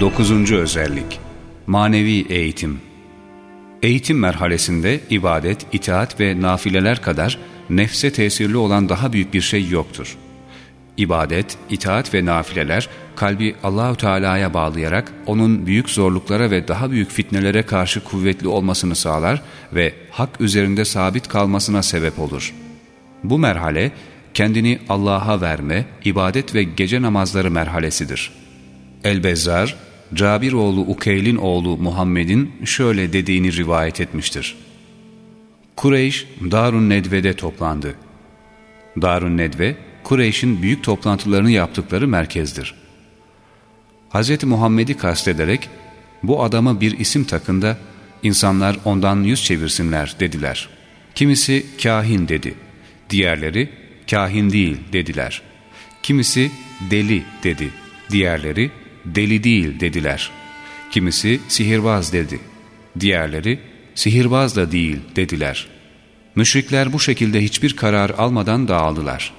Dokuzuncu özellik Manevi eğitim Eğitim merhalesinde ibadet, itaat ve nafileler kadar nefse tesirli olan daha büyük bir şey yoktur. İbadet, itaat ve nafileler kalbi Allahu Teala'ya bağlayarak onun büyük zorluklara ve daha büyük fitnelere karşı kuvvetli olmasını sağlar ve hak üzerinde sabit kalmasına sebep olur. Bu merhale kendini Allah'a verme, ibadet ve gece namazları merhalesidir. El-Bezzar, Cabir oğlu Ukeyl'in oğlu Muhammed'in şöyle dediğini rivayet etmiştir. Kureyş Darun Nedve'de toplandı. Darun Nedve, Kureyş'in büyük toplantılarını yaptıkları merkezdir. Hz. Muhammed'i kastederek bu adama bir isim takında insanlar ondan yüz çevirsinler dediler. Kimisi kahin dedi. Diğerleri kahin değil dediler. Kimisi deli dedi. Diğerleri deli değil dediler. Kimisi sihirbaz dedi. Diğerleri sihirbaz da değil dediler. Müşrikler bu şekilde hiçbir karar almadan dağıldılar.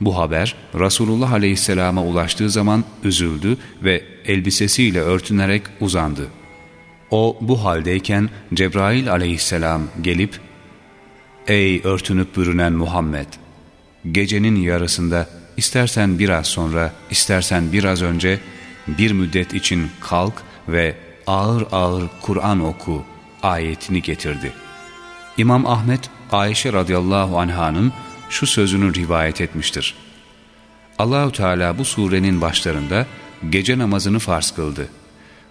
Bu haber Resulullah Aleyhisselam'a ulaştığı zaman üzüldü ve elbisesiyle örtünerek uzandı. O bu haldeyken Cebrail Aleyhisselam gelip ''Ey örtünüp bürünen Muhammed! Gecenin yarısında istersen biraz sonra, istersen biraz önce bir müddet için kalk ve ağır ağır Kur'an oku ayetini getirdi. İmam Ahmet Ayşe radıyallahu anhanın şu sözünü rivayet etmiştir. Allahu Teala bu surenin başlarında gece namazını farz kıldı.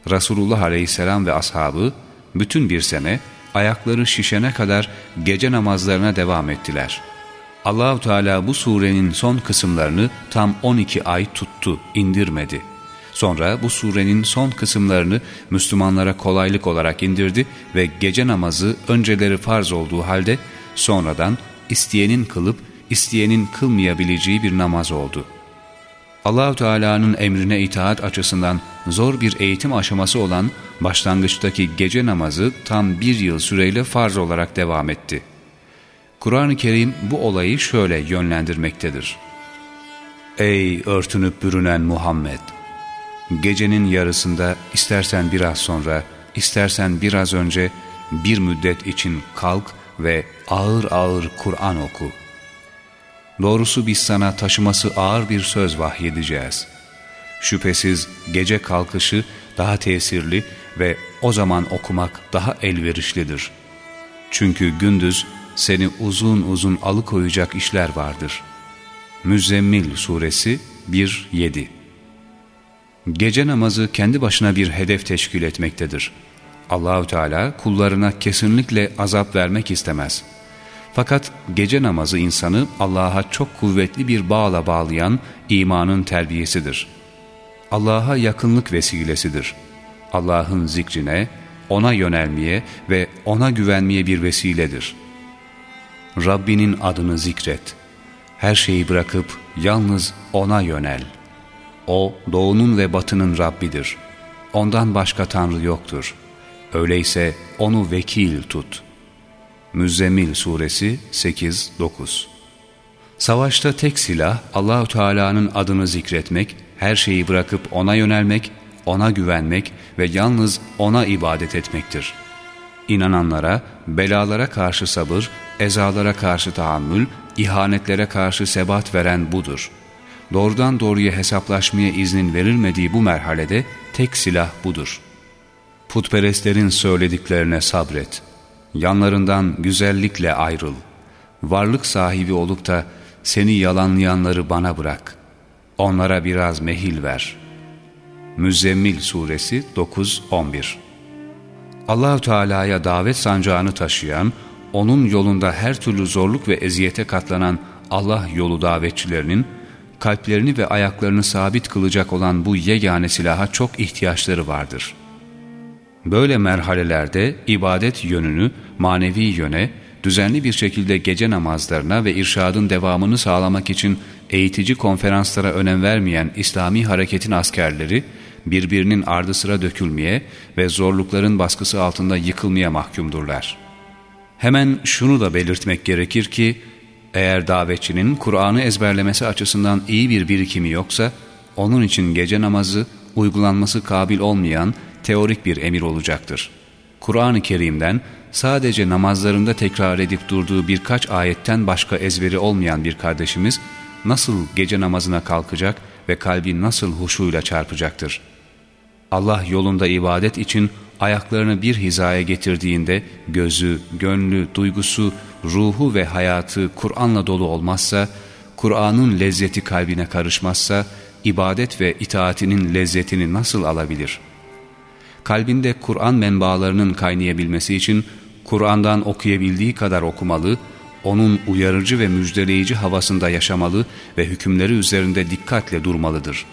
Resulullah aleyhisselam ve ashabı bütün bir sene ayakları şişene kadar gece namazlarına devam ettiler. Allahu Teala bu surenin son kısımlarını tam 12 ay tuttu, indirmedi. Sonra bu surenin son kısımlarını Müslümanlara kolaylık olarak indirdi ve gece namazı önceleri farz olduğu halde sonradan isteyenin kılıp isteyenin kılmayabileceği bir namaz oldu. Allahu Teala'nın emrine itaat açısından zor bir eğitim aşaması olan başlangıçtaki gece namazı tam bir yıl süreyle farz olarak devam etti. Kur'an-ı Kerim bu olayı şöyle yönlendirmektedir. Ey örtünüp bürünen Muhammed! Gecenin yarısında istersen biraz sonra, istersen biraz önce bir müddet için kalk ve ağır ağır Kur'an oku. Doğrusu biz sana taşıması ağır bir söz vahyedeceğiz. Şüphesiz gece kalkışı daha tesirli ve o zaman okumak daha elverişlidir. Çünkü gündüz seni uzun uzun alıkoyacak işler vardır. Müzzemmil Suresi 1-7 Gece namazı kendi başına bir hedef teşkil etmektedir. Allahü Teala kullarına kesinlikle azap vermek istemez. Fakat gece namazı insanı Allah'a çok kuvvetli bir bağla bağlayan imanın terbiyesidir. Allah'a yakınlık vesilesidir. Allah'ın zikrine, O'na yönelmeye ve O'na güvenmeye bir vesiledir. Rabbinin adını zikret. Her şeyi bırakıp yalnız O'na yönel.'' O doğunun ve batının Rabbidir. Ondan başka Tanrı yoktur. Öyleyse onu vekil tut. Müzzemmil Suresi 8-9 Savaşta tek silah Allahu Teala'nın adını zikretmek, her şeyi bırakıp ona yönelmek, ona güvenmek ve yalnız ona ibadet etmektir. İnananlara, belalara karşı sabır, ezalara karşı tahammül, ihanetlere karşı sebat veren budur.'' doğrudan doğruya hesaplaşmaya iznin verilmediği bu merhalede tek silah budur. Putperestlerin söylediklerine sabret. Yanlarından güzellikle ayrıl. Varlık sahibi olup da seni yalanlayanları bana bırak. Onlara biraz mehil ver. Müzzemmil Suresi 9-11 Allahu Teala'ya davet sancağını taşıyan, onun yolunda her türlü zorluk ve eziyete katlanan Allah yolu davetçilerinin kalplerini ve ayaklarını sabit kılacak olan bu yegane silaha çok ihtiyaçları vardır. Böyle merhalelerde ibadet yönünü manevi yöne, düzenli bir şekilde gece namazlarına ve irşadın devamını sağlamak için eğitici konferanslara önem vermeyen İslami hareketin askerleri, birbirinin ardı sıra dökülmeye ve zorlukların baskısı altında yıkılmaya mahkumdurlar. Hemen şunu da belirtmek gerekir ki, Eğer davetçinin Kur'an'ı ezberlemesi açısından iyi bir birikimi yoksa, onun için gece namazı uygulanması kabil olmayan teorik bir emir olacaktır. Kur'an-ı Kerim'den sadece namazlarında tekrar edip durduğu birkaç ayetten başka ezberi olmayan bir kardeşimiz nasıl gece namazına kalkacak ve kalbi nasıl huşuyla çarpacaktır? Allah yolunda ibadet için ayaklarını bir hizaya getirdiğinde gözü, gönlü, duygusu, ruhu ve hayatı Kur'an'la dolu olmazsa, Kur'an'ın lezzeti kalbine karışmazsa, ibadet ve itaatinin lezzetini nasıl alabilir? Kalbinde Kur'an menbaalarının kaynayabilmesi için Kur'an'dan okuyabildiği kadar okumalı, onun uyarıcı ve müjdeleyici havasında yaşamalı ve hükümleri üzerinde dikkatle durmalıdır.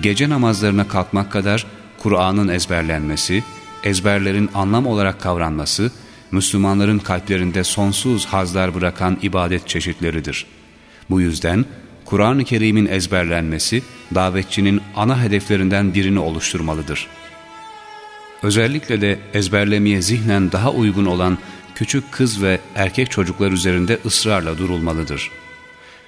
Gece namazlarına kalkmak kadar Kur'an'ın ezberlenmesi, ezberlerin anlam olarak kavranması, Müslümanların kalplerinde sonsuz hazlar bırakan ibadet çeşitleridir. Bu yüzden Kur'an-ı Kerim'in ezberlenmesi, davetçinin ana hedeflerinden birini oluşturmalıdır. Özellikle de ezberlemeye zihnen daha uygun olan küçük kız ve erkek çocuklar üzerinde ısrarla durulmalıdır.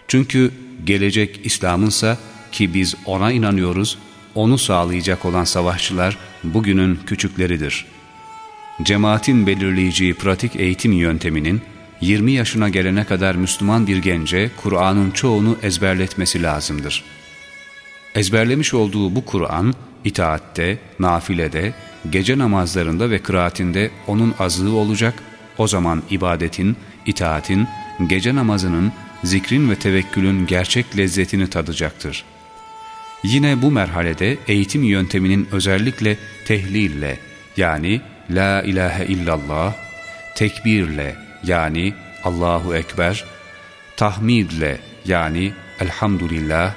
Çünkü gelecek İslam'ınsa ki biz ona inanıyoruz, onu sağlayacak olan savaşçılar bugünün küçükleridir. Cemaatin belirleyeceği pratik eğitim yönteminin 20 yaşına gelene kadar Müslüman bir gence Kur'an'ın çoğunu ezberletmesi lazımdır. Ezberlemiş olduğu bu Kur'an, itaatte, nafilede, gece namazlarında ve kıraatinde onun azığı olacak, o zaman ibadetin, itaatin, gece namazının, zikrin ve tevekkülün gerçek lezzetini tadacaktır.'' Yine bu merhalede eğitim yönteminin özellikle tehlille yani La ilahe illallah, tekbirle yani Allahu Ekber, tahmidle yani Elhamdülillah,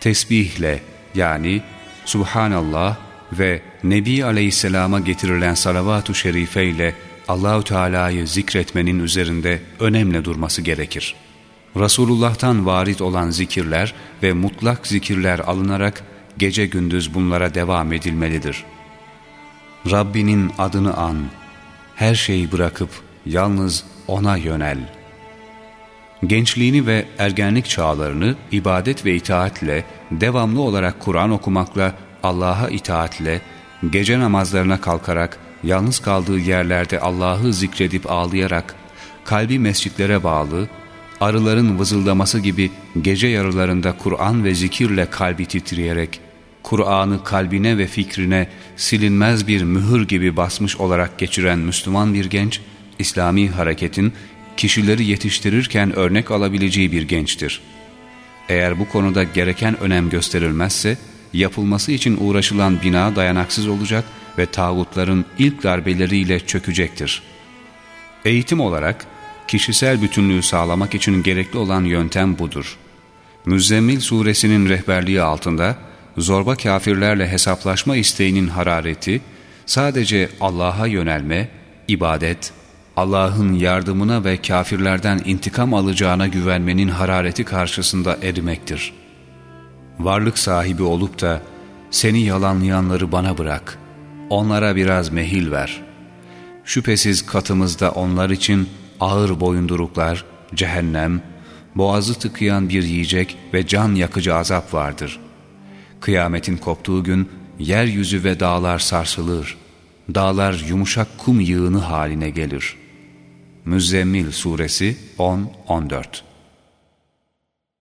tesbihle yani Subhanallah ve Nebi Aleyhisselam'a getirilen salavat-ı şerife ile Allahu Teala'yı zikretmenin üzerinde önemli durması gerekir. Resulullah'tan varit olan zikirler ve mutlak zikirler alınarak gece gündüz bunlara devam edilmelidir. Rabbinin adını an, her şeyi bırakıp yalnız O'na yönel. Gençliğini ve ergenlik çağlarını ibadet ve itaatle, devamlı olarak Kur'an okumakla, Allah'a itaatle, gece namazlarına kalkarak, yalnız kaldığı yerlerde Allah'ı zikredip ağlayarak, kalbi mescitlere bağlı, arıların vızıldaması gibi gece yarılarında Kur'an ve zikirle kalbi titreyerek, Kur'an'ı kalbine ve fikrine silinmez bir mühür gibi basmış olarak geçiren Müslüman bir genç, İslami hareketin kişileri yetiştirirken örnek alabileceği bir gençtir. Eğer bu konuda gereken önem gösterilmezse, yapılması için uğraşılan bina dayanaksız olacak ve tağutların ilk darbeleriyle çökecektir. Eğitim olarak, kişisel bütünlüğü sağlamak için gerekli olan yöntem budur. Müzzemmil suresinin rehberliği altında zorba kafirlerle hesaplaşma isteğinin harareti sadece Allah'a yönelme, ibadet, Allah'ın yardımına ve kafirlerden intikam alacağına güvenmenin harareti karşısında erimektir. Varlık sahibi olup da seni yalanlayanları bana bırak, onlara biraz mehil ver. Şüphesiz katımızda onlar için ağır boyunduruklar, cehennem, boğazı tıkayan bir yiyecek ve can yakıcı azap vardır. Kıyametin koptuğu gün yeryüzü ve dağlar sarsılır. Dağlar yumuşak kum yığını haline gelir. Müzzemmil Suresi 10-14